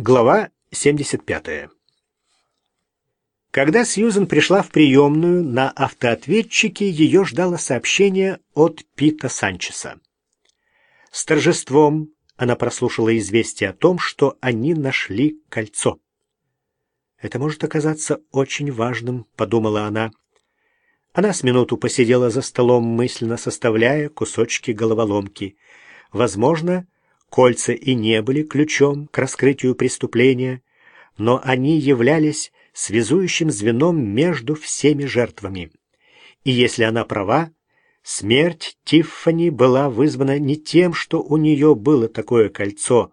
Глава 75. Когда Сьюзен пришла в приемную, на автоответчике ее ждало сообщение от Пита Санчеса. С торжеством она прослушала известие о том, что они нашли кольцо. «Это может оказаться очень важным», — подумала она. Она с минуту посидела за столом, мысленно составляя кусочки головоломки. Возможно, Кольца и не были ключом к раскрытию преступления, но они являлись связующим звеном между всеми жертвами. И если она права, смерть Тиффани была вызвана не тем, что у нее было такое кольцо,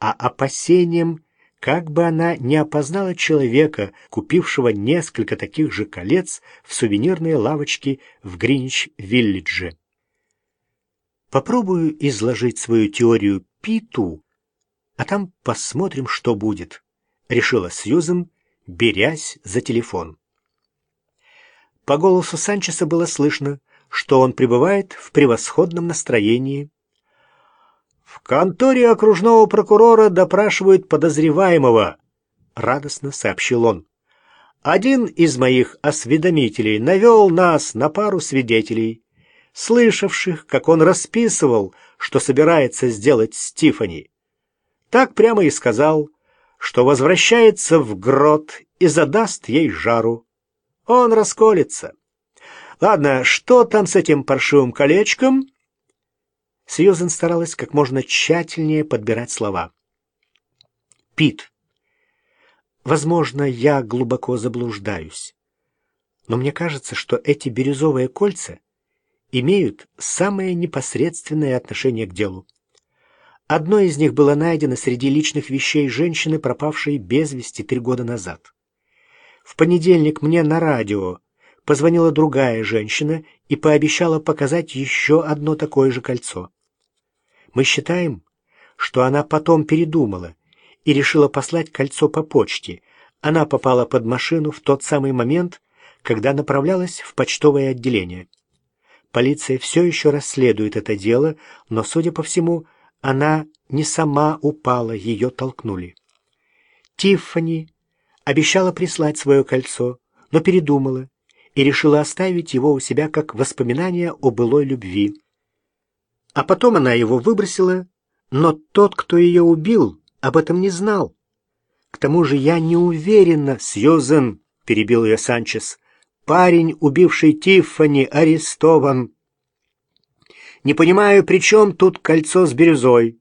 а опасением, как бы она не опознала человека, купившего несколько таких же колец в сувенирной лавочке в Гринич-Виллидже. Попробую изложить свою теорию Питу, а там посмотрим, что будет», — решила Сьюзен, берясь за телефон. По голосу Санчеса было слышно, что он пребывает в превосходном настроении. «В конторе окружного прокурора допрашивают подозреваемого», — радостно сообщил он. «Один из моих осведомителей навел нас на пару свидетелей, слышавших, как он расписывал, что собирается сделать Стифани. Так прямо и сказал, что возвращается в грот и задаст ей жару. Он расколется. Ладно, что там с этим паршивым колечком? Сьюзен старалась как можно тщательнее подбирать слова. Пит, возможно, я глубоко заблуждаюсь, но мне кажется, что эти бирюзовые кольца — имеют самое непосредственное отношение к делу. Одно из них было найдено среди личных вещей женщины, пропавшей без вести три года назад. В понедельник мне на радио позвонила другая женщина и пообещала показать еще одно такое же кольцо. Мы считаем, что она потом передумала и решила послать кольцо по почте. Она попала под машину в тот самый момент, когда направлялась в почтовое отделение. Полиция все еще расследует это дело, но, судя по всему, она не сама упала, ее толкнули. Тиффани обещала прислать свое кольцо, но передумала и решила оставить его у себя как воспоминание о былой любви. А потом она его выбросила, но тот, кто ее убил, об этом не знал. К тому же я не уверена, Сьюзен, — перебил ее Санчес, Парень, убивший Тиффани, арестован. Не понимаю, при чем тут кольцо с бирюзой.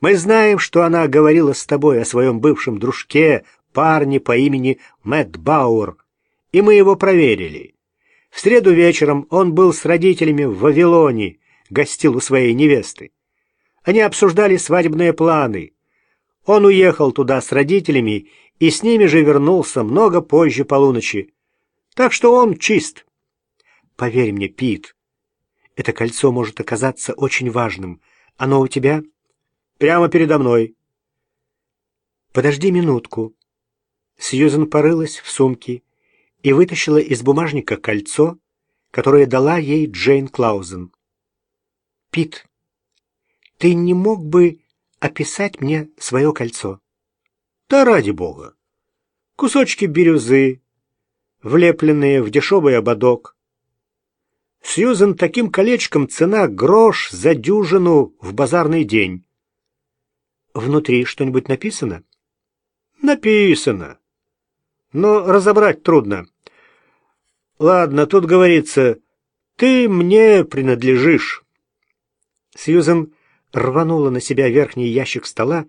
Мы знаем, что она говорила с тобой о своем бывшем дружке, парне по имени Мэтт Бауэр, и мы его проверили. В среду вечером он был с родителями в Вавилоне, гостил у своей невесты. Они обсуждали свадебные планы. Он уехал туда с родителями и с ними же вернулся много позже полуночи. Так что он чист. Поверь мне, Пит, это кольцо может оказаться очень важным. Оно у тебя? Прямо передо мной. Подожди минутку. Сьюзен порылась в сумке и вытащила из бумажника кольцо, которое дала ей Джейн Клаузен. Пит, ты не мог бы описать мне свое кольцо? Да ради бога. Кусочки бирюзы, влепленные в дешевый ободок. Сьюзен таким колечком цена грош за дюжину в базарный день. Внутри что-нибудь написано? Написано. Но разобрать трудно. Ладно, тут говорится, ты мне принадлежишь. Сьюзен рванула на себя верхний ящик стола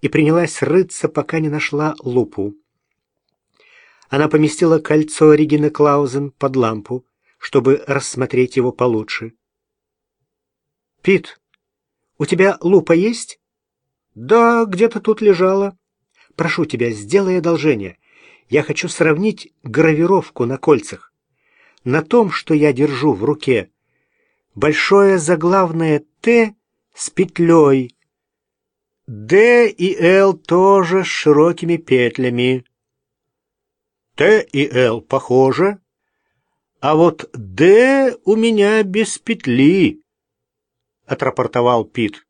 и принялась рыться, пока не нашла лупу. Она поместила кольцо Регины Клаузен под лампу, чтобы рассмотреть его получше. «Пит, у тебя лупа есть?» «Да, где-то тут лежала». «Прошу тебя, сделай одолжение. Я хочу сравнить гравировку на кольцах. На том, что я держу в руке, большое заглавное «Т» с петлей. «Д» и «Л» тоже с широкими петлями. Т и Л похоже, а вот Д у меня без петли, — отрапортовал Пит.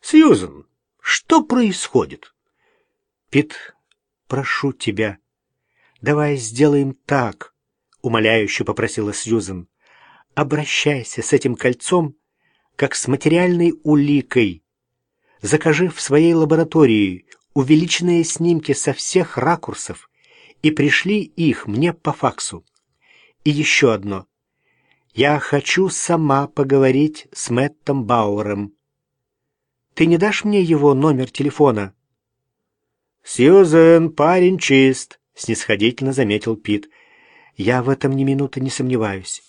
Сьюзен, что происходит? «Пит, прошу тебя, давай сделаем так», — умоляюще попросила Сьюзен. «Обращайся с этим кольцом, как с материальной уликой. Закажи в своей лаборатории увеличенные снимки со всех ракурсов и пришли их мне по факсу. И еще одно. Я хочу сама поговорить с Мэттом Бауэром. Ты не дашь мне его номер телефона?» «Сьюзен, парень чист», — снисходительно заметил Пит. «Я в этом ни минуты не сомневаюсь.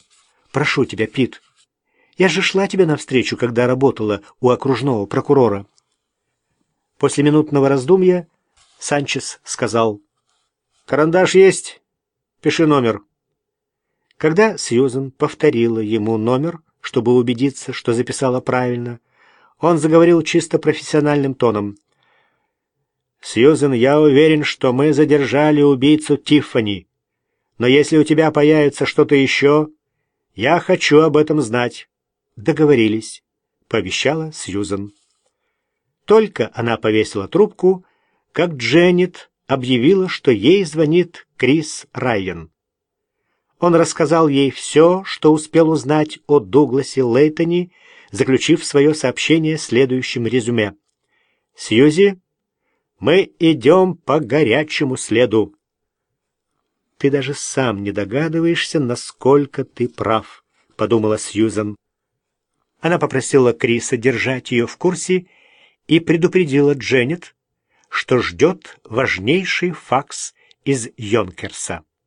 Прошу тебя, Пит. Я же шла тебе навстречу, когда работала у окружного прокурора». После минутного раздумья Санчес сказал, «Карандаш есть? Пиши номер». Когда Сьюзен повторила ему номер, чтобы убедиться, что записала правильно, он заговорил чисто профессиональным тоном — «Сьюзен, я уверен, что мы задержали убийцу Тиффани. Но если у тебя появится что-то еще, я хочу об этом знать». «Договорились», — пообещала Сьюзен. Только она повесила трубку, как Дженнет объявила, что ей звонит Крис Райан. Он рассказал ей все, что успел узнать о Дугласе Лейтоне, заключив свое сообщение следующим резюме. «Сьюзи, мы идем по горячему следу. Ты даже сам не догадываешься, насколько ты прав, подумала Сьюзан. Она попросила Криса держать ее в курсе и предупредила Дженнет, что ждет важнейший факс из Йонкерса.